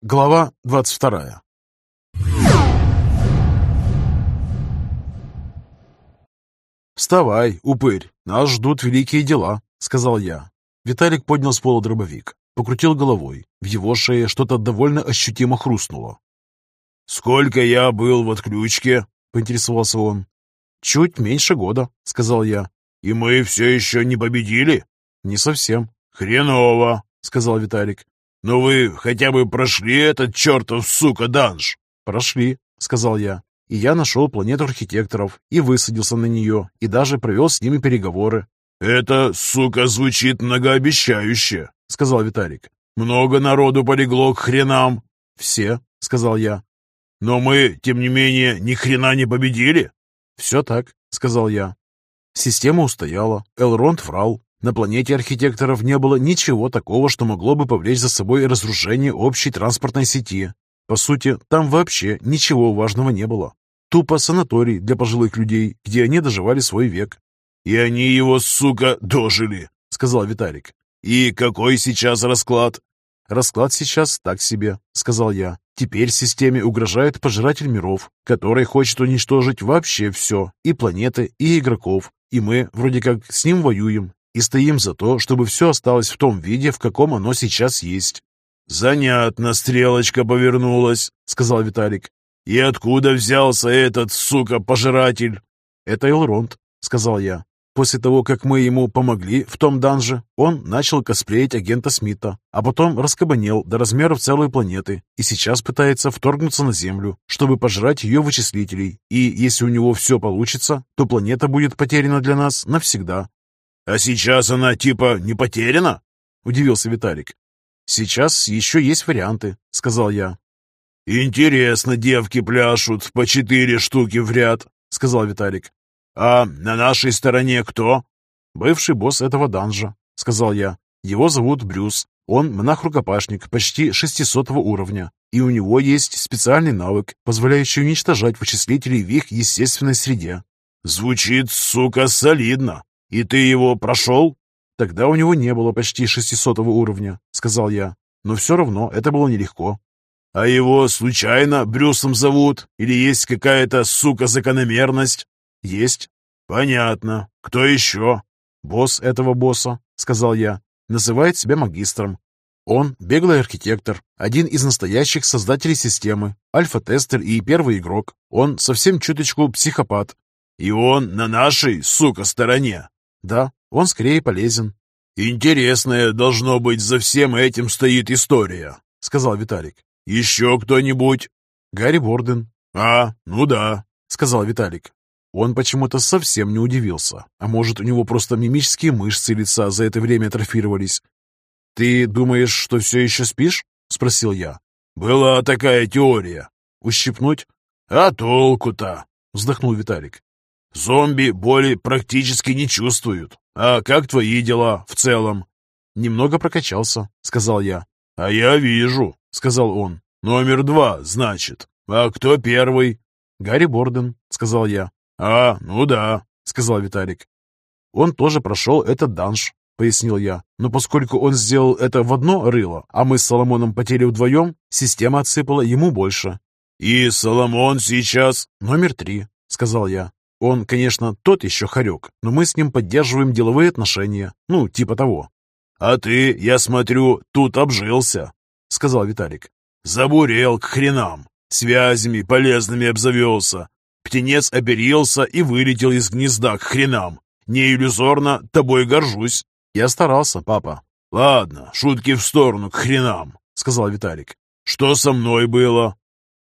Глава 22 «Вставай, упырь, нас ждут великие дела», — сказал я. Виталик поднял с пола дробовик, покрутил головой. В его шее что-то довольно ощутимо хрустнуло. «Сколько я был в отключке?» — поинтересовался он. «Чуть меньше года», — сказал я. «И мы все еще не победили?» «Не совсем». «Хреново», — сказал Виталик. «Но вы хотя бы прошли этот чертов, сука, данж?» «Прошли», — сказал я. И я нашел планету архитекторов и высадился на нее, и даже провел с ними переговоры. «Это, сука, звучит многообещающе», — сказал Виталик. «Много народу полегло к хренам». «Все», — сказал я. «Но мы, тем не менее, ни хрена не победили». «Все так», — сказал я. Система устояла, Элронд врал, на планете архитекторов не было ничего такого, что могло бы повлечь за собой разрушение общей транспортной сети. По сути, там вообще ничего важного не было. Тупо санаторий для пожилых людей, где они доживали свой век. «И они его, сука, дожили», — сказал Виталик. «И какой сейчас расклад?» «Расклад сейчас так себе», — сказал я. «Теперь системе угрожает пожиратель миров, который хочет уничтожить вообще все, и планеты, и игроков, и мы вроде как с ним воюем, и стоим за то, чтобы все осталось в том виде, в каком оно сейчас есть». «Занятно стрелочка повернулась», — сказал Виталик. «И откуда взялся этот, сука, пожиратель?» «Это Элронд», — сказал я. После того, как мы ему помогли в том данже, он начал косплеить агента Смита, а потом раскабанел до размеров целой планеты и сейчас пытается вторгнуться на Землю, чтобы пожрать ее вычислителей. И если у него все получится, то планета будет потеряна для нас навсегда. «А сейчас она типа не потеряна?» – удивился Виталик. «Сейчас еще есть варианты», – сказал я. «Интересно, девки пляшут по четыре штуки в ряд», – сказал Виталик. «А на нашей стороне кто?» «Бывший босс этого данжа», — сказал я. «Его зовут Брюс. Он монах-рукопашник почти 600 уровня, и у него есть специальный навык, позволяющий уничтожать вычислителей в их естественной среде». «Звучит, сука, солидно. И ты его прошел?» «Тогда у него не было почти 600 уровня», — сказал я. «Но все равно это было нелегко». «А его случайно Брюсом зовут? Или есть какая-то, сука, закономерность?» «Есть». «Понятно. Кто еще?» «Босс этого босса», — сказал я, — «называет себя магистром. Он беглый архитектор, один из настоящих создателей системы, альфа-тестер и первый игрок. Он совсем чуточку психопат». «И он на нашей, сука, стороне?» «Да, он скорее полезен». «Интересная, должно быть, за всем этим стоит история», — сказал Виталик. «Еще кто-нибудь?» «Гарри Борден». «А, ну да», — сказал Виталик. Он почему-то совсем не удивился. А может, у него просто мимические мышцы лица за это время атрофировались. «Ты думаешь, что все еще спишь?» — спросил я. «Была такая теория. Ущипнуть?» «А толку-то?» — вздохнул Виталик. «Зомби боли практически не чувствуют. А как твои дела в целом?» «Немного прокачался», — сказал я. «А я вижу», — сказал он. «Номер два, значит. А кто первый?» «Гарри Борден», — сказал я. «А, ну да», — сказал Виталик. «Он тоже прошел этот данж», — пояснил я. «Но поскольку он сделал это в одно рыло, а мы с Соломоном потели вдвоем, система отсыпала ему больше». «И Соломон сейчас...» «Номер три», — сказал я. «Он, конечно, тот еще хорек, но мы с ним поддерживаем деловые отношения. Ну, типа того». «А ты, я смотрю, тут обжился», — сказал Виталик. «Забурел к хренам, связями полезными обзавелся, Птенец оперился и вылетел из гнезда к хренам. Не иллюзорно, тобой горжусь. Я старался, папа. Ладно, шутки в сторону, к хренам, сказал Виталик. Что со мной было?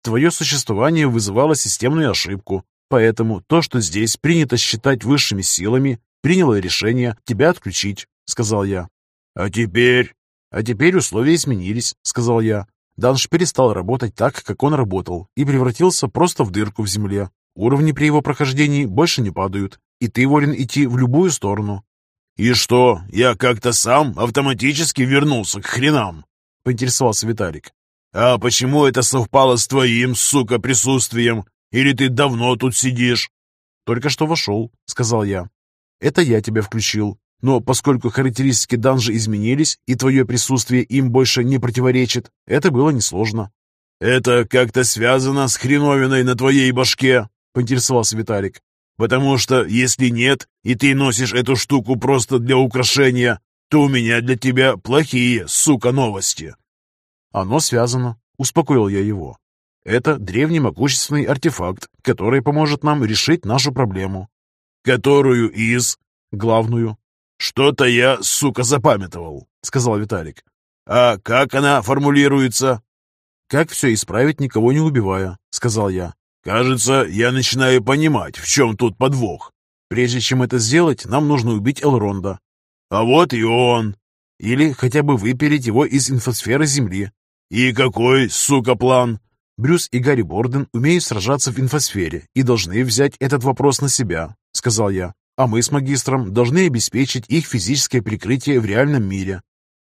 Твое существование вызывало системную ошибку. Поэтому то, что здесь принято считать высшими силами, приняло решение тебя отключить, сказал я. А теперь? А теперь условия изменились, сказал я. Данш перестал работать так, как он работал, и превратился просто в дырку в земле. Уровни при его прохождении больше не падают, и ты волен идти в любую сторону. «И что, я как-то сам автоматически вернулся к хренам?» — поинтересовался Виталик. «А почему это совпало с твоим, сука, присутствием? Или ты давно тут сидишь?» «Только что вошел», — сказал я. «Это я тебя включил. Но поскольку характеристики данжа изменились, и твое присутствие им больше не противоречит, это было несложно. «Это как-то связано с хреновиной на твоей башке?» — поинтересовался Виталик. «Потому что, если нет, и ты носишь эту штуку просто для украшения, то у меня для тебя плохие, сука, новости». «Оно связано», — успокоил я его. «Это древний могущественный артефакт, который поможет нам решить нашу проблему». «Которую из?» «Главную». «Что-то я, сука, запамятовал», — сказал Виталик. «А как она формулируется?» «Как все исправить, никого не убивая», — сказал я. «Кажется, я начинаю понимать, в чем тут подвох. Прежде чем это сделать, нам нужно убить Элронда». «А вот и он!» «Или хотя бы выпилить его из инфосферы Земли». «И какой, сука, план?» «Брюс и Гарри Борден умеют сражаться в инфосфере и должны взять этот вопрос на себя», — сказал я. «А мы с магистром должны обеспечить их физическое прикрытие в реальном мире».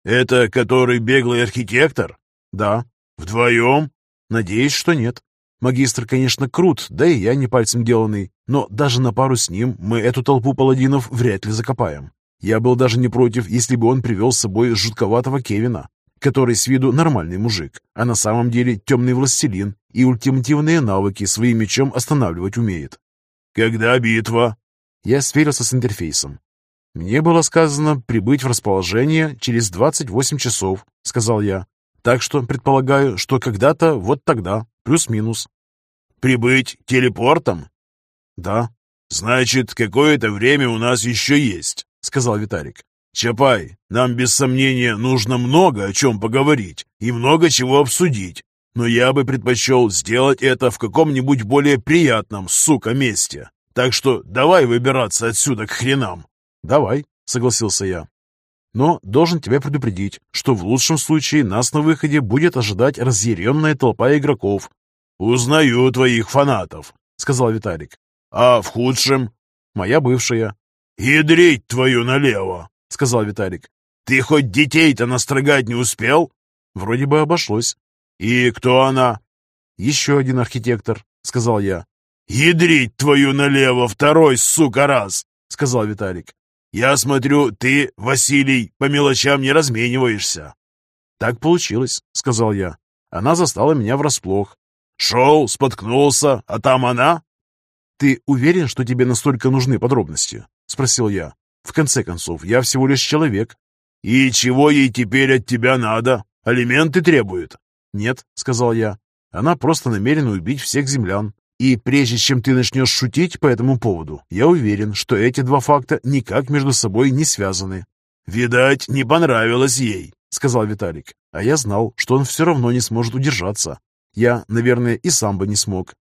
«Это который беглый архитектор?» «Да». «Вдвоем?» «Надеюсь, что нет. Магистр, конечно, крут, да и я не пальцем деланный, но даже на пару с ним мы эту толпу паладинов вряд ли закопаем. Я был даже не против, если бы он привел с собой жутковатого Кевина, который с виду нормальный мужик, а на самом деле темный властелин и ультимативные навыки своим мечом останавливать умеет. «Когда битва?» Я сверился с интерфейсом. «Мне было сказано прибыть в расположение через 28 часов», — сказал я. «Так что предполагаю, что когда-то вот тогда, плюс-минус». «Прибыть телепортом?» «Да». «Значит, какое-то время у нас еще есть», — сказал Виталик. «Чапай, нам без сомнения нужно много о чем поговорить и много чего обсудить, но я бы предпочел сделать это в каком-нибудь более приятном, сука, месте. Так что давай выбираться отсюда к хренам». «Давай», — согласился я. «Но должен тебя предупредить, что в лучшем случае нас на выходе будет ожидать разъяренная толпа игроков». «Узнаю твоих фанатов», — сказал Виталик. «А в худшем?» «Моя бывшая». «Ядрить твою налево!» — сказал Виталик. «Ты хоть детей-то настрогать не успел?» «Вроде бы обошлось». «И кто она?» «Еще один архитектор», — сказал я. «Ядрить твою налево второй, сука, раз!» — сказал Виталик. «Я смотрю, ты, Василий, по мелочам не размениваешься». «Так получилось», — сказал я. Она застала меня врасплох. «Шел, споткнулся, а там она?» «Ты уверен, что тебе настолько нужны подробности?» — спросил я. «В конце концов, я всего лишь человек». «И чего ей теперь от тебя надо? Алименты требуют?» «Нет», — сказал я. «Она просто намерена убить всех землян. И прежде чем ты начнешь шутить по этому поводу, я уверен, что эти два факта никак между собой не связаны». «Видать, не понравилось ей», — сказал Виталик. А я знал, что он все равно не сможет удержаться. Я, наверное, и сам бы не смог.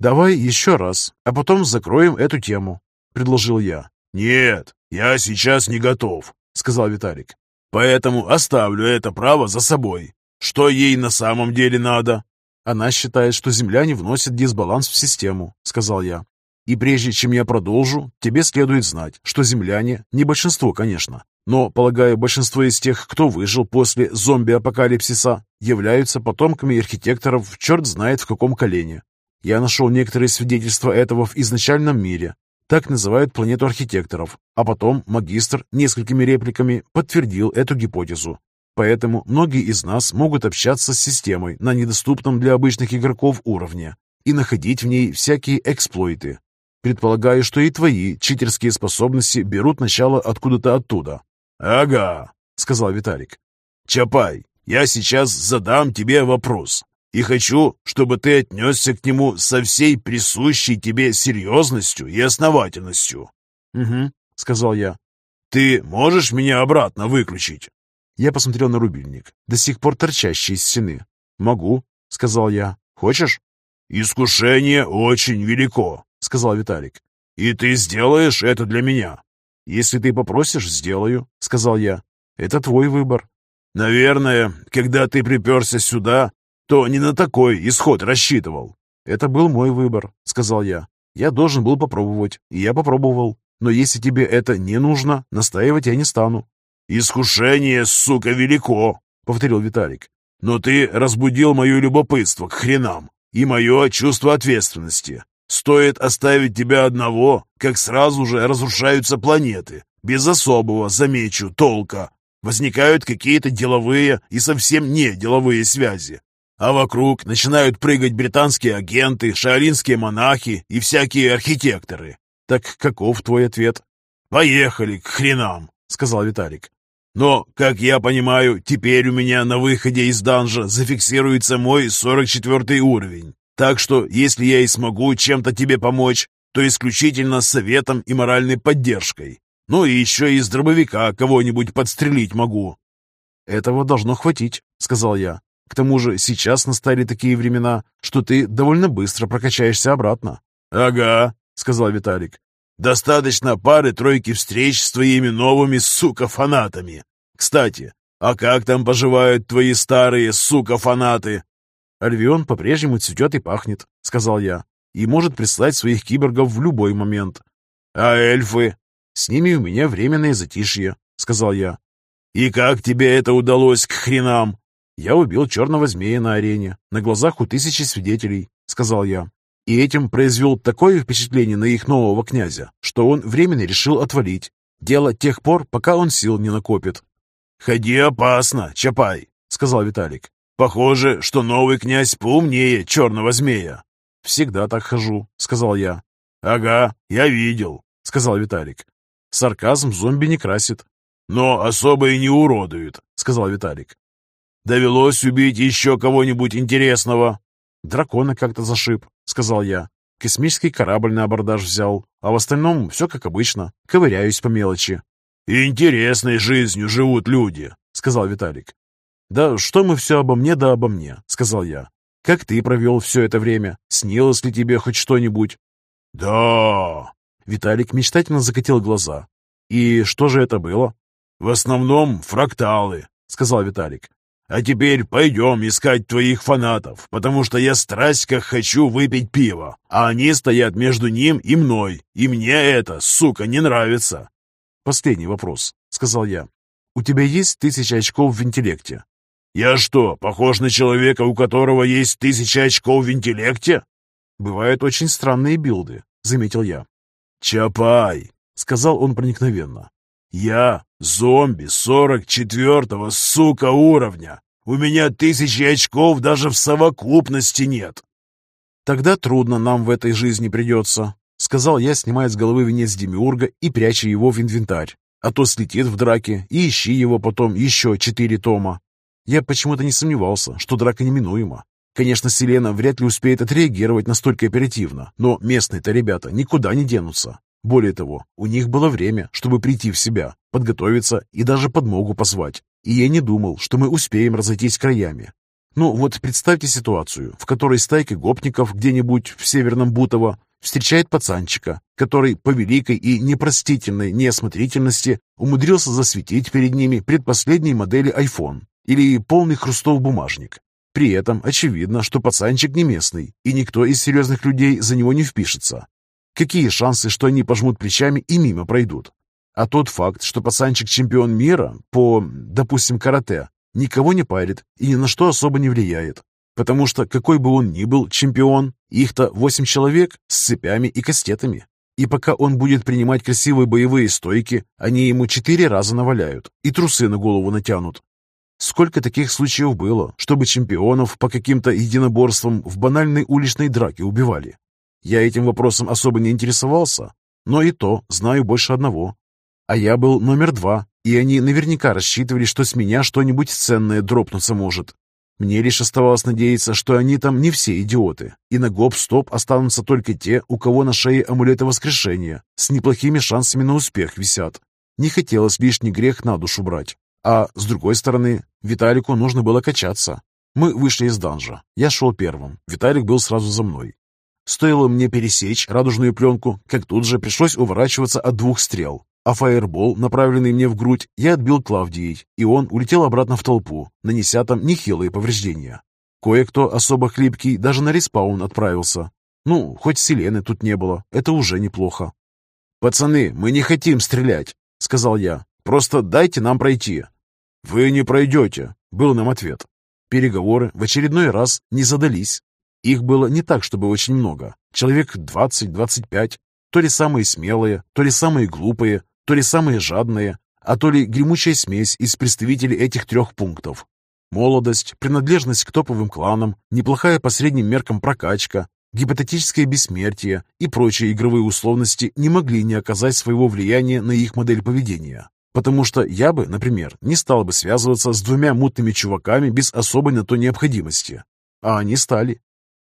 «Давай еще раз, а потом закроем эту тему», — предложил я. «Нет, я сейчас не готов», — сказал Виталик. «Поэтому оставлю это право за собой. Что ей на самом деле надо?» «Она считает, что земляне вносят дисбаланс в систему», — сказал я. «И прежде чем я продолжу, тебе следует знать, что земляне, не большинство, конечно, но, полагаю, большинство из тех, кто выжил после зомби-апокалипсиса, являются потомками архитекторов черт знает в каком колене. Я нашел некоторые свидетельства этого в изначальном мире. Так называют планету архитекторов. А потом магистр несколькими репликами подтвердил эту гипотезу. Поэтому многие из нас могут общаться с системой на недоступном для обычных игроков уровне и находить в ней всякие эксплойты. Предполагаю, что и твои читерские способности берут начало откуда-то оттуда. «Ага», — сказал Виталик. «Чапай, я сейчас задам тебе вопрос, и хочу, чтобы ты отнесся к нему со всей присущей тебе серьезностью и основательностью». «Угу», — сказал я. «Ты можешь меня обратно выключить?» Я посмотрел на рубильник, до сих пор торчащий из стены. «Могу», — сказал я. «Хочешь?» «Искушение очень велико», — сказал Виталик. «И ты сделаешь это для меня. «Если ты попросишь, сделаю», — сказал я. «Это твой выбор». «Наверное, когда ты приперся сюда, то не на такой исход рассчитывал». «Это был мой выбор», — сказал я. «Я должен был попробовать, и я попробовал. Но если тебе это не нужно, настаивать я не стану». «Искушение, сука, велико», — повторил Виталик. «Но ты разбудил мое любопытство к хренам и мое чувство ответственности. Стоит оставить тебя одного, как сразу же разрушаются планеты, без особого, замечу, толка. Возникают какие-то деловые и совсем не деловые связи. А вокруг начинают прыгать британские агенты, шаолинские монахи и всякие архитекторы. Так каков твой ответ? «Поехали к хренам», — сказал Виталик. «Но, как я понимаю, теперь у меня на выходе из данжа зафиксируется мой 44 уровень. Так что, если я и смогу чем-то тебе помочь, то исключительно советом и моральной поддержкой. Ну и еще из дробовика кого-нибудь подстрелить могу». «Этого должно хватить», — сказал я. «К тому же сейчас настали такие времена, что ты довольно быстро прокачаешься обратно». «Ага», — сказал Виталик. «Достаточно пары-тройки встреч с твоими новыми, сука-фанатами. Кстати, а как там поживают твои старые, сука-фанаты?» «Альвион по-прежнему цветет и пахнет», — сказал я, «и может прислать своих киборгов в любой момент». «А эльфы?» «С ними у меня временное затишье», — сказал я. «И как тебе это удалось к хренам?» «Я убил черного змея на арене, на глазах у тысячи свидетелей», — сказал я. И этим произвел такое впечатление на их нового князя, что он временно решил отвалить. Дело тех пор, пока он сил не накопит. «Ходи опасно, Чапай», — сказал Виталик. «Похоже, что новый князь поумнее черного змея». «Всегда так хожу», — сказал я. «Ага, я видел», — сказал Виталик. «Сарказм зомби не красит». «Но особо и не уродует», — сказал Виталик. «Довелось убить еще кого-нибудь интересного?» «Дракона как-то зашиб», — сказал я. «Космический корабль на абордаж взял, а в остальном все как обычно. Ковыряюсь по мелочи». «Интересной жизнью живут люди», — сказал Виталик. «Да что мы все обо мне да обо мне», — сказал я. «Как ты провел все это время? Снилось ли тебе хоть что-нибудь?» «Да...» Виталик мечтательно закатил глаза. «И что же это было?» «В основном фракталы», — сказал Виталик. «А теперь пойдем искать твоих фанатов, потому что я страсть как хочу выпить пиво, а они стоят между ним и мной, и мне это, сука, не нравится». «Последний вопрос», — сказал я. «У тебя есть тысяча очков в интеллекте?» «Я что, похож на человека, у которого есть тысяча очков в интеллекте?» «Бывают очень странные билды», — заметил я. «Чапай», — сказал он проникновенно. «Я зомби сорок четвертого, сука, уровня. У меня тысячи очков даже в совокупности нет». «Тогда трудно нам в этой жизни придется», — сказал я, снимая с головы венец Демиурга и пряча его в инвентарь. «А то слетит в драке, и ищи его потом еще четыре тома». Я почему-то не сомневался, что драка неминуема. Конечно, Селена вряд ли успеет отреагировать настолько оперативно, но местные-то ребята никуда не денутся. Более того, у них было время, чтобы прийти в себя, подготовиться и даже подмогу позвать. И я не думал, что мы успеем разойтись краями. Ну вот представьте ситуацию, в которой стайка гопников где-нибудь в Северном Бутово встречает пацанчика, который по великой и непростительной неосмотрительности умудрился засветить перед ними предпоследней модели iPhone или полный хрустов бумажник. При этом очевидно, что пацанчик не местный, и никто из серьезных людей за него не впишется. Какие шансы, что они пожмут плечами и мимо пройдут? А тот факт, что пацанчик чемпион мира по, допустим, карате, никого не парит и ни на что особо не влияет. Потому что какой бы он ни был чемпион, их-то восемь человек с цепями и кастетами. И пока он будет принимать красивые боевые стойки, они ему четыре раза наваляют и трусы на голову натянут. Сколько таких случаев было, чтобы чемпионов по каким-то единоборствам в банальной уличной драке убивали? Я этим вопросом особо не интересовался, но и то знаю больше одного. А я был номер два, и они наверняка рассчитывали, что с меня что-нибудь ценное дропнуться может. Мне лишь оставалось надеяться, что они там не все идиоты, и на гоп-стоп останутся только те, у кого на шее амулеты воскрешения, с неплохими шансами на успех висят. Не хотелось лишний грех на душу брать. А с другой стороны, Виталику нужно было качаться. Мы вышли из данжа. Я шел первым. Виталик был сразу за мной. Стоило мне пересечь радужную пленку, как тут же пришлось уворачиваться от двух стрел. А фаербол, направленный мне в грудь, я отбил Клавдией, и он улетел обратно в толпу, нанеся там нехилые повреждения. Кое-кто особо хлипкий даже на респаун отправился. Ну, хоть Селены тут не было, это уже неплохо. «Пацаны, мы не хотим стрелять», — сказал я. «Просто дайте нам пройти». «Вы не пройдете», — был нам ответ. Переговоры в очередной раз не задались. Их было не так, чтобы очень много. Человек 20-25. То ли самые смелые, то ли самые глупые, то ли самые жадные, а то ли гремучая смесь из представителей этих трех пунктов. Молодость, принадлежность к топовым кланам, неплохая по средним меркам прокачка, гипотетическое бессмертие и прочие игровые условности не могли не оказать своего влияния на их модель поведения. Потому что я бы, например, не стал бы связываться с двумя мутными чуваками без особой на то необходимости. А они стали.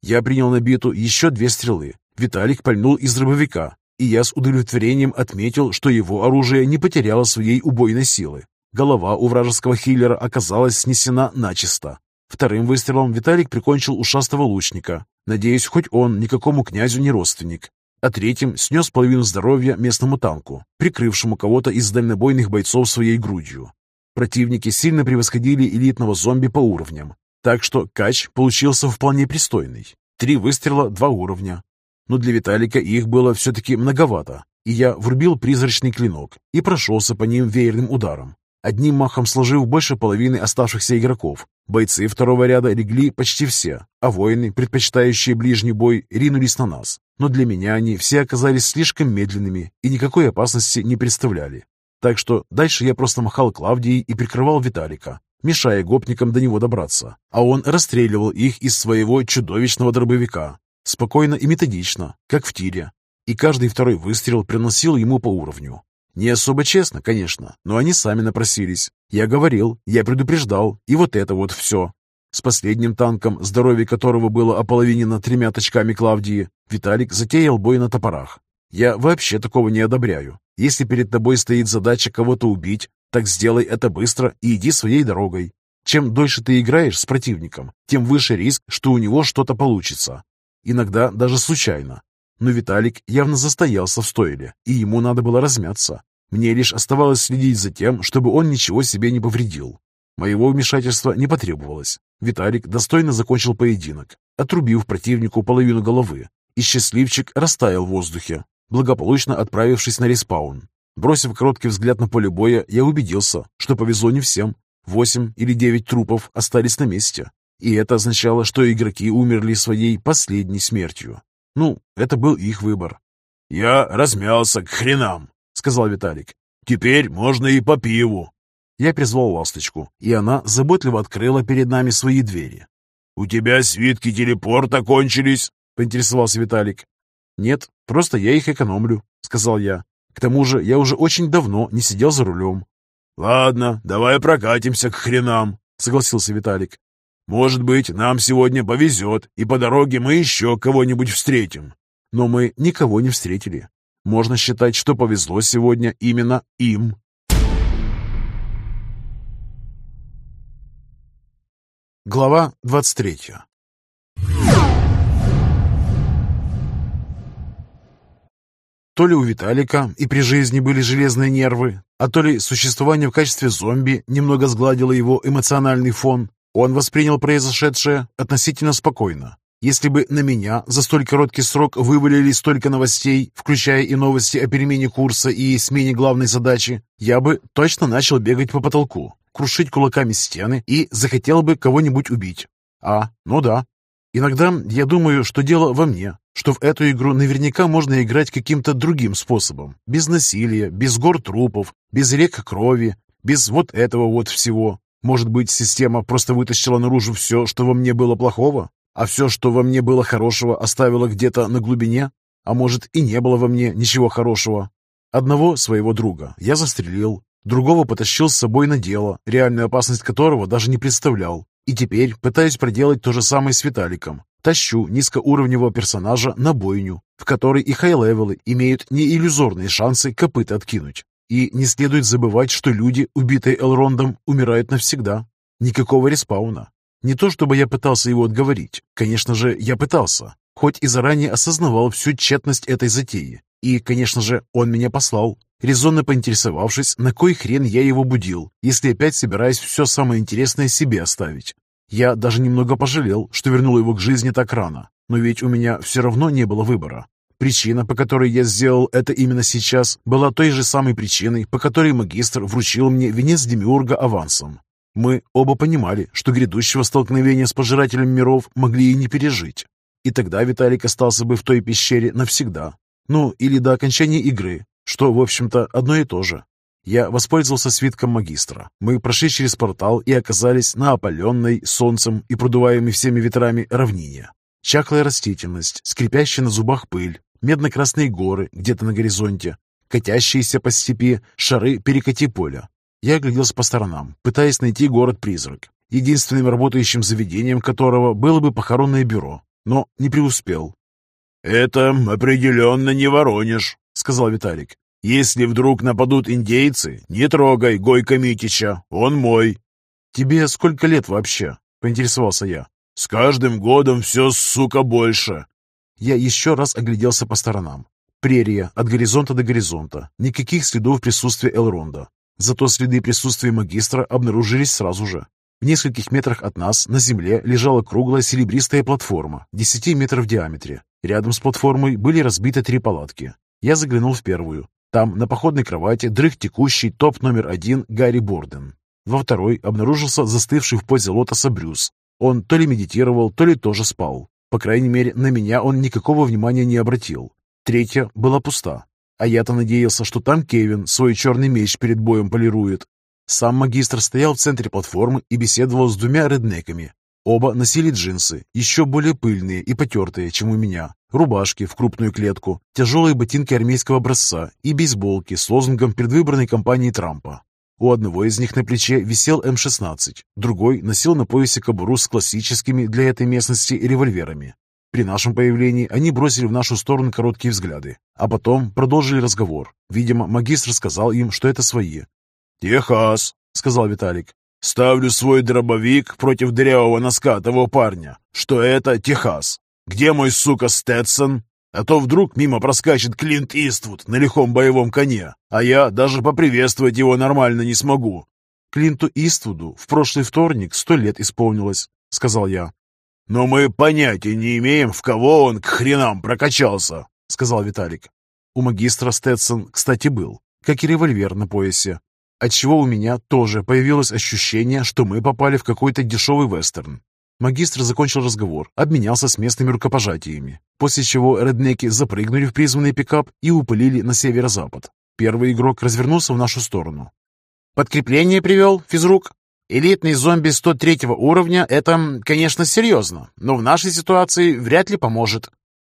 Я принял на биту еще две стрелы. Виталик пальнул из дробовика, и я с удовлетворением отметил, что его оружие не потеряло своей убойной силы. Голова у вражеского хиллера оказалась снесена начисто. Вторым выстрелом Виталик прикончил ушастого лучника. Надеюсь, хоть он никакому князю не родственник. А третьим снес половину здоровья местному танку, прикрывшему кого-то из дальнобойных бойцов своей грудью. Противники сильно превосходили элитного зомби по уровням, так что кач получился вполне пристойный. Три выстрела, два уровня. Но для Виталика их было все-таки многовато, и я врубил призрачный клинок и прошелся по ним веерным ударом одним махом сложив больше половины оставшихся игроков. Бойцы второго ряда легли почти все, а воины, предпочитающие ближний бой, ринулись на нас. Но для меня они все оказались слишком медленными и никакой опасности не представляли. Так что дальше я просто махал Клавдией и прикрывал Виталика, мешая гопникам до него добраться, а он расстреливал их из своего чудовищного дробовика. Спокойно и методично, как в тире. И каждый второй выстрел приносил ему по уровню. Не особо честно, конечно, но они сами напросились. Я говорил, я предупреждал, и вот это вот все. С последним танком, здоровье которого было ополовинено тремя точками Клавдии, Виталик затеял бой на топорах. Я вообще такого не одобряю. Если перед тобой стоит задача кого-то убить, так сделай это быстро и иди своей дорогой. Чем дольше ты играешь с противником, тем выше риск, что у него что-то получится. Иногда даже случайно. Но Виталик явно застоялся в стойле, и ему надо было размяться. Мне лишь оставалось следить за тем, чтобы он ничего себе не повредил. Моего вмешательства не потребовалось. Виталик достойно закончил поединок, отрубив противнику половину головы, и счастливчик растаял в воздухе, благополучно отправившись на респаун. Бросив короткий взгляд на поле боя, я убедился, что повезло не всем. Восемь или девять трупов остались на месте. И это означало, что игроки умерли своей последней смертью. Ну, это был их выбор. «Я размялся к хренам», — сказал Виталик. «Теперь можно и по пиву». Я призвал ласточку, и она заботливо открыла перед нами свои двери. «У тебя свитки телепорта кончились?» — поинтересовался Виталик. «Нет, просто я их экономлю», — сказал я. «К тому же я уже очень давно не сидел за рулем». «Ладно, давай прокатимся к хренам», — согласился Виталик. Может быть, нам сегодня повезет, и по дороге мы еще кого-нибудь встретим. Но мы никого не встретили. Можно считать, что повезло сегодня именно им. Глава 23 То ли у Виталика и при жизни были железные нервы, а то ли существование в качестве зомби немного сгладило его эмоциональный фон, он воспринял произошедшее относительно спокойно. Если бы на меня за столь короткий срок вывалили столько новостей, включая и новости о перемене курса и смене главной задачи, я бы точно начал бегать по потолку, крушить кулаками стены и захотел бы кого-нибудь убить. А, ну да. Иногда я думаю, что дело во мне, что в эту игру наверняка можно играть каким-то другим способом, без насилия, без гор трупов, без рек крови, без вот этого вот всего. Может быть, система просто вытащила наружу все, что во мне было плохого, а все, что во мне было хорошего, оставила где-то на глубине? А может, и не было во мне ничего хорошего? Одного своего друга я застрелил, другого потащил с собой на дело, реальную опасность которого даже не представлял. И теперь пытаюсь проделать то же самое с Виталиком. Тащу низкоуровневого персонажа на бойню, в которой и хай-левелы имеют не иллюзорные шансы копыта откинуть. И не следует забывать, что люди, убитые Элрондом, умирают навсегда. Никакого респауна. Не то чтобы я пытался его отговорить. Конечно же, я пытался. Хоть и заранее осознавал всю тщетность этой затеи. И, конечно же, он меня послал, резонно поинтересовавшись, на кой хрен я его будил, если опять собираюсь все самое интересное себе оставить. Я даже немного пожалел, что вернул его к жизни так рано. Но ведь у меня все равно не было выбора. Причина, по которой я сделал это именно сейчас, была той же самой причиной, по которой магистр вручил мне венец Демиурга авансом. Мы оба понимали, что грядущего столкновения с пожирателем миров могли и не пережить. И тогда Виталик остался бы в той пещере навсегда. Ну, или до окончания игры, что, в общем-то, одно и то же. Я воспользовался свитком магистра. Мы прошли через портал и оказались на опаленной солнцем и продуваемой всеми ветрами равнине. Чахлая растительность, скрипящая на зубах пыль, медно-красные горы где-то на горизонте, катящиеся по степи шары перекати поля. Я огляделся по сторонам, пытаясь найти город-призрак, единственным работающим заведением которого было бы похоронное бюро, но не преуспел. «Это определенно не Воронеж», — сказал Виталик. Если вдруг нападут индейцы, не трогай Гойка Митича, он мой». «Тебе сколько лет вообще?» — поинтересовался я. «С каждым годом все, сука, больше». Я еще раз огляделся по сторонам. Прерия от горизонта до горизонта. Никаких следов присутствия Элронда. Зато следы присутствия магистра обнаружились сразу же. В нескольких метрах от нас на земле лежала круглая серебристая платформа, 10 метров в диаметре. Рядом с платформой были разбиты три палатки. Я заглянул в первую. Там на походной кровати дрых текущий топ номер один Гарри Борден. Во второй обнаружился застывший в позе лотоса Брюс. Он то ли медитировал, то ли тоже спал. По крайней мере, на меня он никакого внимания не обратил. Третья была пуста. А я-то надеялся, что там Кевин свой черный меч перед боем полирует. Сам магистр стоял в центре платформы и беседовал с двумя реднеками. Оба носили джинсы, еще более пыльные и потертые, чем у меня, рубашки в крупную клетку, тяжелые ботинки армейского образца и бейсболки с лозунгом предвыборной кампании Трампа. У одного из них на плече висел М-16, другой носил на поясе кобуру с классическими для этой местности револьверами. При нашем появлении они бросили в нашу сторону короткие взгляды, а потом продолжили разговор. Видимо, магистр сказал им, что это свои. «Техас», — сказал Виталик. «Ставлю свой дробовик против дырявого носка того парня, что это Техас. Где мой, сука, Сtetсон? А то вдруг мимо проскачет Клинт Иствуд на лихом боевом коне, а я даже поприветствовать его нормально не смогу». «Клинту Иствуду в прошлый вторник сто лет исполнилось», — сказал я. «Но мы понятия не имеем, в кого он к хренам прокачался», — сказал Виталик. У магистра Сtetson, кстати, был, как и револьвер на поясе, отчего у меня тоже появилось ощущение, что мы попали в какой-то дешевый вестерн. Магистр закончил разговор, обменялся с местными рукопожатиями, после чего реднеки запрыгнули в призванный пикап и упылили на северо-запад. Первый игрок развернулся в нашу сторону. «Подкрепление привел, физрук? Элитный зомби 103 уровня — это, конечно, серьезно, но в нашей ситуации вряд ли поможет».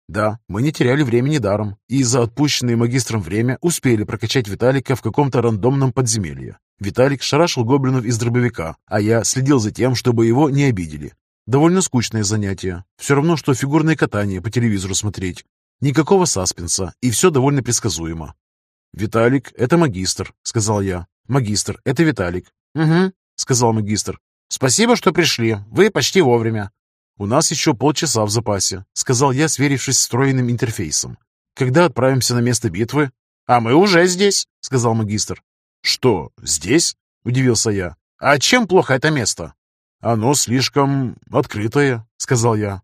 Да, мы не теряли времени даром, и за отпущенное магистром время успели прокачать Виталика в каком-то рандомном подземелье. Виталик шарашил гоблинов из дробовика, а я следил за тем, чтобы его не обидели. Довольно скучное занятие. Все равно, что фигурное катание по телевизору смотреть. Никакого саспенса, и все довольно предсказуемо. «Виталик — это магистр», — сказал я. «Магистр — это Виталик». «Угу», — сказал магистр. «Спасибо, что пришли. Вы почти вовремя». «У нас еще полчаса в запасе», — сказал я, сверившись с встроенным интерфейсом. «Когда отправимся на место битвы?» «А мы уже здесь», — сказал магистр. «Что, здесь?» — удивился я. «А чем плохо это место?» «Оно слишком открытое», — сказал я.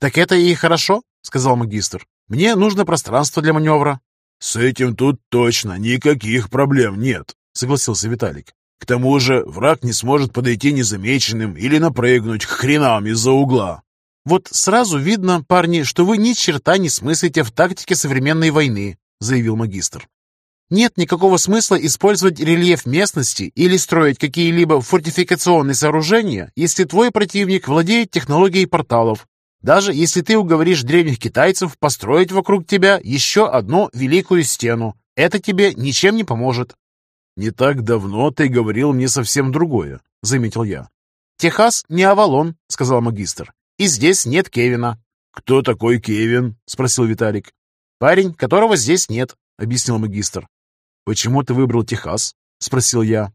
«Так это и хорошо», — сказал магистр. «Мне нужно пространство для маневра». «С этим тут точно никаких проблем нет», — согласился Виталик. «К тому же враг не сможет подойти незамеченным или напрыгнуть к хренам из-за угла». «Вот сразу видно, парни, что вы ни черта не смыслите в тактике современной войны», — заявил магистр. Нет никакого смысла использовать рельеф местности или строить какие-либо фортификационные сооружения, если твой противник владеет технологией порталов. Даже если ты уговоришь древних китайцев построить вокруг тебя еще одну великую стену, это тебе ничем не поможет. «Не так давно ты говорил мне совсем другое», — заметил я. «Техас не Авалон», — сказал магистр. «И здесь нет Кевина». «Кто такой Кевин?» — спросил Виталик. «Парень, которого здесь нет», — объяснил магистр. «Почему ты выбрал Техас?» — спросил я.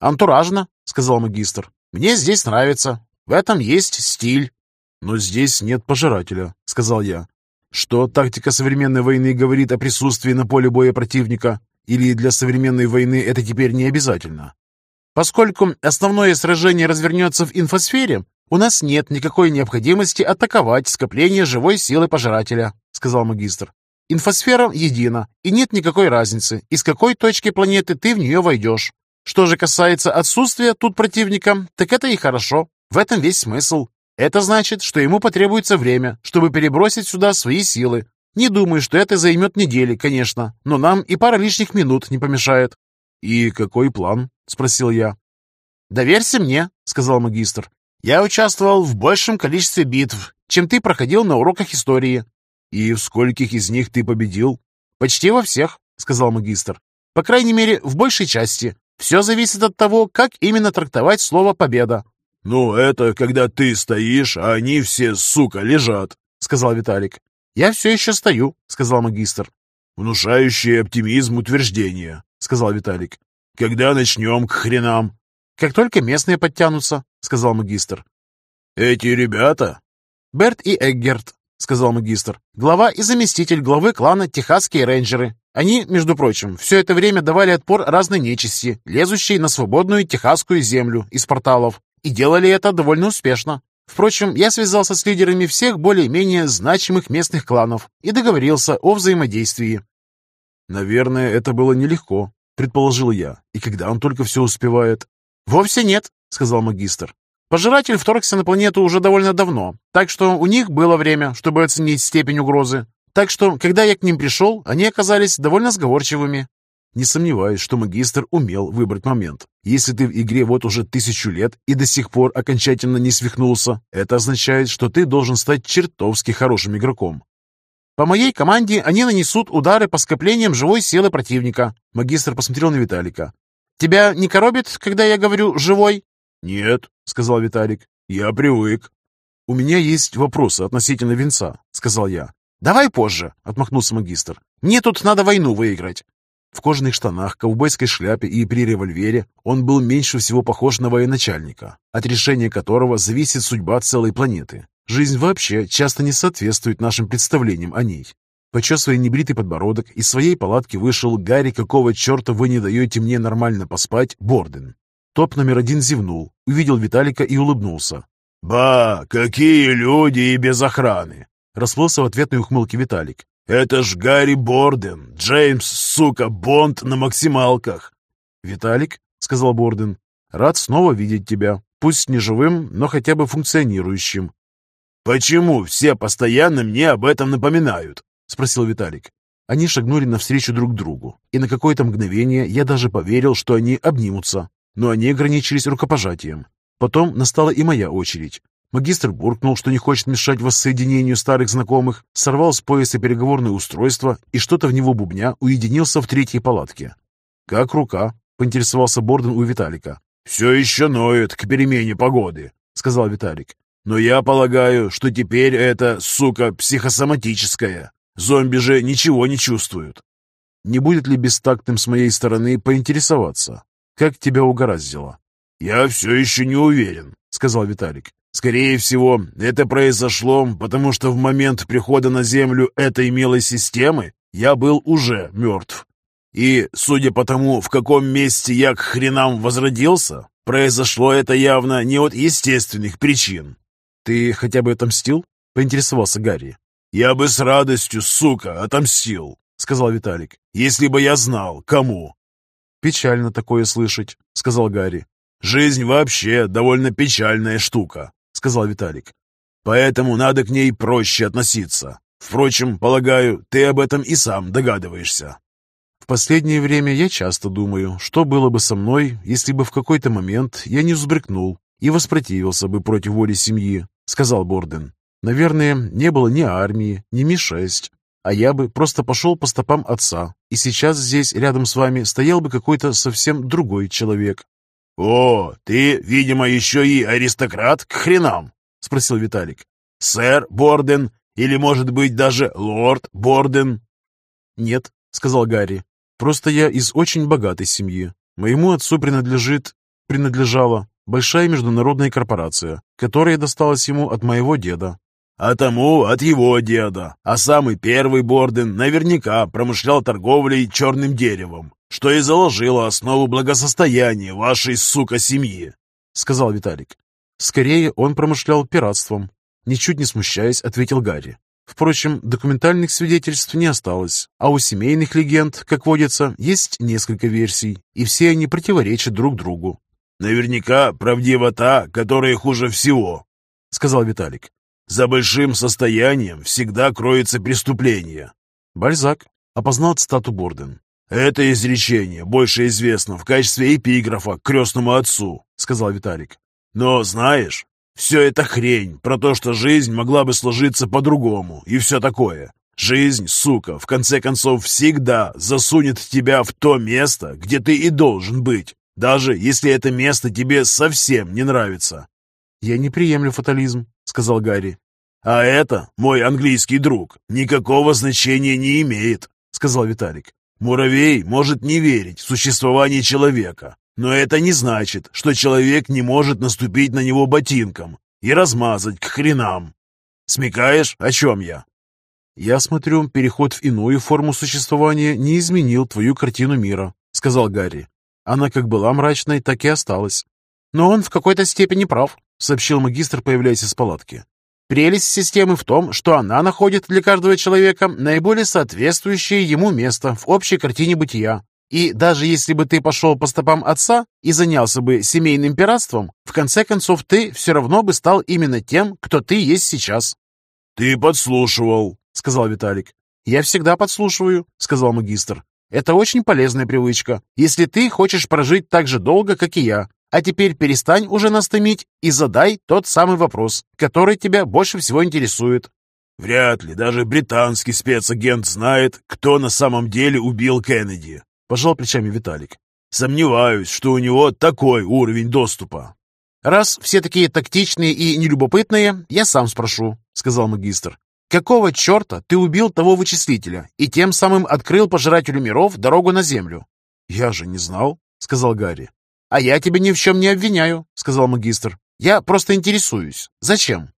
«Антуражно», — сказал магистр. «Мне здесь нравится. В этом есть стиль». «Но здесь нет пожирателя», — сказал я. «Что тактика современной войны говорит о присутствии на поле боя противника? Или для современной войны это теперь не обязательно?» «Поскольку основное сражение развернется в инфосфере, у нас нет никакой необходимости атаковать скопление живой силы пожирателя», — сказал магистр. Инфосфера едина, и нет никакой разницы, из какой точки планеты ты в нее войдешь. Что же касается отсутствия тут противника, так это и хорошо. В этом весь смысл. Это значит, что ему потребуется время, чтобы перебросить сюда свои силы. Не думаю, что это займет недели, конечно, но нам и пара лишних минут не помешает». «И какой план?» — спросил я. «Доверься мне», — сказал магистр. «Я участвовал в большем количестве битв, чем ты проходил на уроках истории». «И в скольких из них ты победил?» «Почти во всех», — сказал магистр. «По крайней мере, в большей части. Все зависит от того, как именно трактовать слово «победа». «Ну, это когда ты стоишь, а они все, сука, лежат», — сказал Виталик. «Я все еще стою», — сказал магистр. «Внушающее оптимизм утверждение», — сказал Виталик. «Когда начнем к хренам?» «Как только местные подтянутся», — сказал магистр. «Эти ребята?» «Берт и Эггерт», — сказал магистр. «Глава и заместитель главы клана Техасские рейнджеры. Они, между прочим, все это время давали отпор разной нечисти, лезущей на свободную техасскую землю из порталов, и делали это довольно успешно. Впрочем, я связался с лидерами всех более-менее значимых местных кланов и договорился о взаимодействии. «Наверное, это было нелегко», — предположил я. «И когда он только все успевает?» «Вовсе нет», — сказал магистр. «Пожиратель вторгся на планету уже довольно давно, так что у них было время, чтобы оценить степень угрозы. Так что, когда я к ним пришел, они оказались довольно сговорчивыми. Не сомневаюсь, что магистр умел выбрать момент. Если ты в игре вот уже тысячу лет и до сих пор окончательно не свихнулся, это означает, что ты должен стать чертовски хорошим игроком. По моей команде они нанесут удары по скоплениям живой силы противника. Магистр посмотрел на Виталика. Тебя не коробит, когда я говорю «живой»? Нет, сказал Виталик. Я привык. У меня есть вопросы относительно венца, сказал я. «Давай позже», — отмахнулся магистр. «Мне тут надо войну выиграть». В кожаных штанах, ковбойской шляпе и при револьвере он был меньше всего похож на военачальника, от решения которого зависит судьба целой планеты. Жизнь вообще часто не соответствует нашим представлениям о ней. Почесывая небритый подбородок, из своей палатки вышел Гарри, какого черта вы не даете мне нормально поспать, Борден. Топ номер один зевнул, увидел Виталика и улыбнулся. «Ба, какие люди и без охраны! Расплылся в ответной ухмылке Виталик. «Это ж Гарри Борден, Джеймс, сука, Бонд на максималках!» «Виталик», — сказал Борден, — «рад снова видеть тебя, пусть не живым, но хотя бы функционирующим». «Почему все постоянно мне об этом напоминают?» — спросил Виталик. Они шагнули навстречу друг другу, и на какое-то мгновение я даже поверил, что они обнимутся, но они ограничились рукопожатием. Потом настала и моя очередь. Магистр буркнул, что не хочет мешать воссоединению старых знакомых, сорвал с пояса переговорное устройство и что-то в него бубня уединился в третьей палатке. «Как рука?» — поинтересовался Борден у Виталика. «Все еще ноет к перемене погоды», — сказал Виталик. «Но я полагаю, что теперь это, сука, психосоматическое. Зомби же ничего не чувствуют». «Не будет ли бестактным с моей стороны поинтересоваться? Как тебя угораздило?» «Я все еще не уверен», — сказал Виталик. Скорее всего, это произошло, потому что в момент прихода на Землю этой милой системы я был уже мертв. И, судя по тому, в каком месте я к хренам возродился, произошло это явно не от естественных причин. «Ты хотя бы отомстил?» — поинтересовался Гарри. «Я бы с радостью, сука, отомстил», — сказал Виталик, «если бы я знал, кому». «Печально такое слышать», — сказал Гарри. «Жизнь вообще довольно печальная штука», сказал Виталик. «Поэтому надо к ней проще относиться. Впрочем, полагаю, ты об этом и сам догадываешься». В последнее время я часто думаю, что было бы со мной, если бы в какой-то момент я не взбрыкнул и воспротивился бы против воли семьи, сказал Борден. Наверное, не было ни армии, ни Ми-6, а я бы просто пошел по стопам отца, и сейчас здесь рядом с вами стоял бы какой-то совсем другой человек, «О, ты, видимо, еще и аристократ к хренам?» — спросил Виталик. «Сэр Борден или, может быть, даже лорд Борден?» «Нет», — сказал Гарри. «Просто я из очень богатой семьи. Моему отцу принадлежит... принадлежала большая международная корпорация, которая досталась ему от моего деда. А тому от его деда. А самый первый Борден наверняка промышлял торговлей черным деревом что и заложило основу благосостояния вашей, сука, семьи», — сказал Виталик. «Скорее, он промышлял пиратством», — ничуть не смущаясь, ответил Гарри. Впрочем, документальных свидетельств не осталось, а у семейных легенд, как водится, есть несколько версий, и все они противоречат друг другу. «Наверняка правдива та, которая хуже всего», — сказал Виталик. За большим состоянием всегда кроется преступление. Бальзак опознал цитату Борден. «Это изречение больше известно в качестве эпиграфа к крестному отцу», — сказал Виталик. «Но знаешь, все это хрень про то, что жизнь могла бы сложиться по-другому и все такое. Жизнь, сука, в конце концов всегда засунет тебя в то место, где ты и должен быть, даже если это место тебе совсем не нравится». «Я не приемлю фатализм», — сказал Гарри. «А это, мой английский друг, никакого значения не имеет», — сказал Виталик. «Муравей может не верить в существование человека, но это не значит, что человек не может наступить на него ботинком и размазать к хренам. Смекаешь, о чем я?» «Я смотрю, переход в иную форму существования не изменил твою картину мира», — сказал Гарри. «Она как была мрачной, так и осталась». «Но он в какой-то степени прав», — сообщил магистр, появляясь из палатки. «Прелесть системы в том, что она находит для каждого человека наиболее соответствующее ему место в общей картине бытия. И даже если бы ты пошел по стопам отца и занялся бы семейным пиратством, в конце концов ты все равно бы стал именно тем, кто ты есть сейчас». «Ты подслушивал», — сказал Виталик. «Я всегда подслушиваю», — сказал магистр. «Это очень полезная привычка, если ты хочешь прожить так же долго, как и я. А теперь перестань уже нас томить и задай тот самый вопрос, который тебя больше всего интересует». «Вряд ли даже британский спецагент знает, кто на самом деле убил Кеннеди», — пожал плечами Виталик. «Сомневаюсь, что у него такой уровень доступа». «Раз все такие тактичные и нелюбопытные, я сам спрошу», — сказал магистр. «Какого черта ты убил того вычислителя и тем самым открыл пожирателю миров дорогу на Землю?» «Я же не знал», — сказал Гарри. «А я тебя ни в чем не обвиняю», — сказал магистр. «Я просто интересуюсь. Зачем?»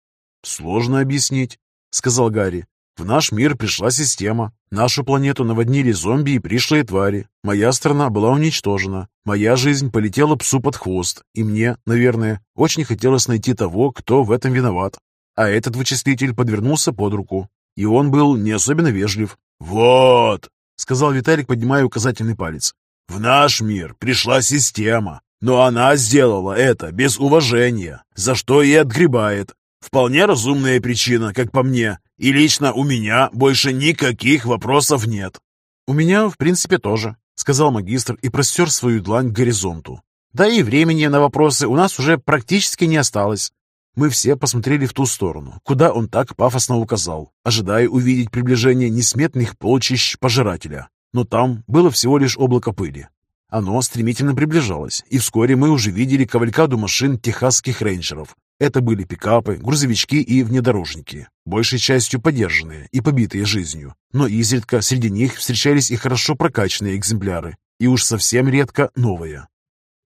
«Сложно объяснить», — сказал Гарри. «В наш мир пришла система. Нашу планету наводнили зомби и пришлые твари. Моя страна была уничтожена. Моя жизнь полетела псу под хвост. И мне, наверное, очень хотелось найти того, кто в этом виноват. А этот вычислитель подвернулся под руку. И он был не особенно вежлив. «Вот!» — сказал Виталик, поднимая указательный палец. «В наш мир пришла система. Но она сделала это без уважения, за что и отгребает. Вполне разумная причина, как по мне. И лично у меня больше никаких вопросов нет. «У меня, в принципе, тоже», — сказал магистр и простер свою длань к горизонту. «Да и времени на вопросы у нас уже практически не осталось». Мы все посмотрели в ту сторону, куда он так пафосно указал, ожидая увидеть приближение несметных полчищ пожирателя. Но там было всего лишь облако пыли, оно стремительно приближалось, и вскоре мы уже видели кавалькаду машин техасских рейнджеров. Это были пикапы, грузовички и внедорожники, большей частью подержанные и побитые жизнью. Но изредка среди них встречались и хорошо прокачанные экземпляры, и уж совсем редко новые.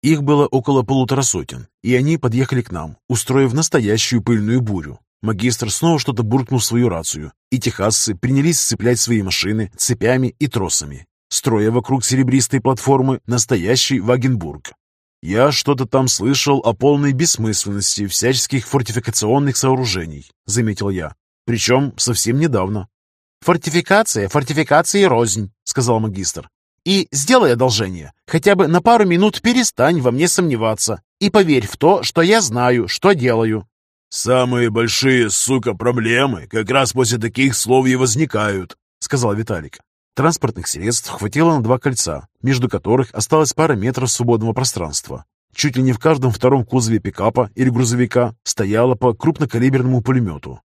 Их было около полутора сотен, и они подъехали к нам, устроив настоящую пыльную бурю. Магистр снова что-то буркнул в свою рацию, и техасцы принялись сцеплять свои машины цепями и тросами, строя вокруг серебристой платформы настоящий Вагенбург. Я что-то там слышал о полной бессмысленности всяческих фортификационных сооружений, заметил я. Причем совсем недавно. «Фортификация, фортификация и рознь», — сказал магистр. «И сделай одолжение. Хотя бы на пару минут перестань во мне сомневаться и поверь в то, что я знаю, что делаю». «Самые большие, сука, проблемы как раз после таких слов и возникают», — сказал Виталик. Транспортных средств хватило на два кольца, между которых осталось пара метров свободного пространства. Чуть ли не в каждом втором кузове пикапа или грузовика стояло по крупнокалиберному пулемету.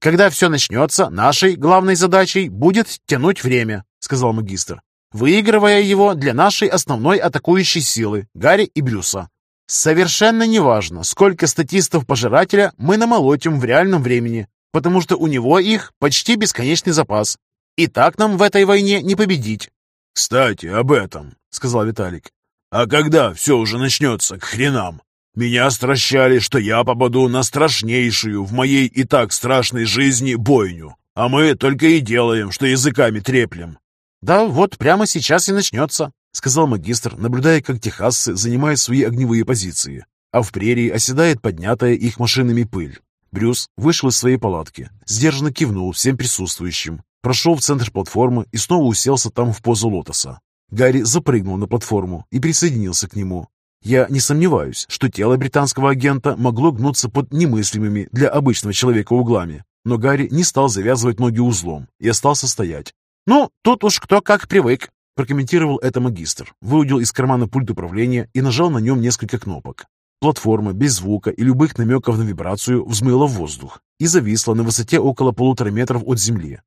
«Когда все начнется, нашей главной задачей будет тянуть время», — сказал магистр, выигрывая его для нашей основной атакующей силы, Гарри и Брюса. «Совершенно неважно, сколько статистов-пожирателя мы намолотим в реальном времени, потому что у него их почти бесконечный запас, и так нам в этой войне не победить. «Кстати, об этом», — сказал Виталик. «А когда все уже начнется, к хренам? Меня стращали, что я попаду на страшнейшую в моей и так страшной жизни бойню, а мы только и делаем, что языками треплем». «Да вот прямо сейчас и начнется», — сказал магистр, наблюдая, как техасцы занимают свои огневые позиции, а в прерии оседает поднятая их машинами пыль. Брюс вышел из своей палатки, сдержанно кивнул всем присутствующим, прошел в центр платформы и снова уселся там в позу лотоса. Гарри запрыгнул на платформу и присоединился к нему. Я не сомневаюсь, что тело британского агента могло гнуться под немыслимыми для обычного человека углами, но Гарри не стал завязывать ноги узлом и остался стоять. «Ну, тут уж кто как привык», — прокомментировал это магистр, выудил из кармана пульт управления и нажал на нем несколько кнопок. Платформа без звука и любых намеков на вибрацию взмыла в воздух и зависла на высоте около полутора метров от земли.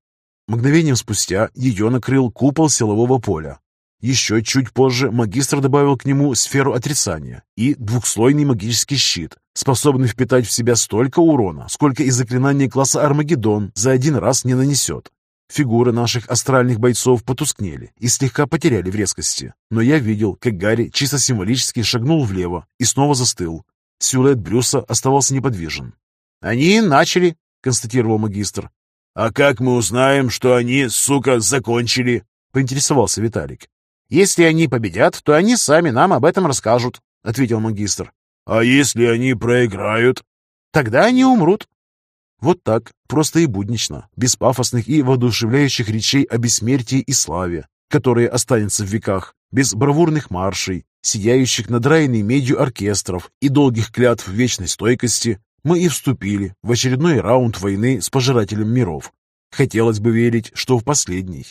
Мгновением спустя ее накрыл купол силового поля. Еще чуть позже магистр добавил к нему сферу отрицания и двухслойный магический щит, способный впитать в себя столько урона, сколько и заклинание класса Армагеддон за один раз не нанесет. Фигуры наших астральных бойцов потускнели и слегка потеряли в резкости. Но я видел, как Гарри чисто символически шагнул влево и снова застыл. Силуэт Брюса оставался неподвижен. «Они начали», — констатировал магистр. «А как мы узнаем, что они, сука, закончили?» — поинтересовался Виталик. «Если они победят, то они сами нам об этом расскажут», — ответил магистр. «А если они проиграют?» «Тогда они умрут», вот так, просто и буднично, без пафосных и воодушевляющих речей о бессмертии и славе, которые останутся в веках, без бравурных маршей, сияющих надраенной медью оркестров и долгих клятв вечной стойкости, мы и вступили в очередной раунд войны с пожирателем миров. Хотелось бы верить, что в последний.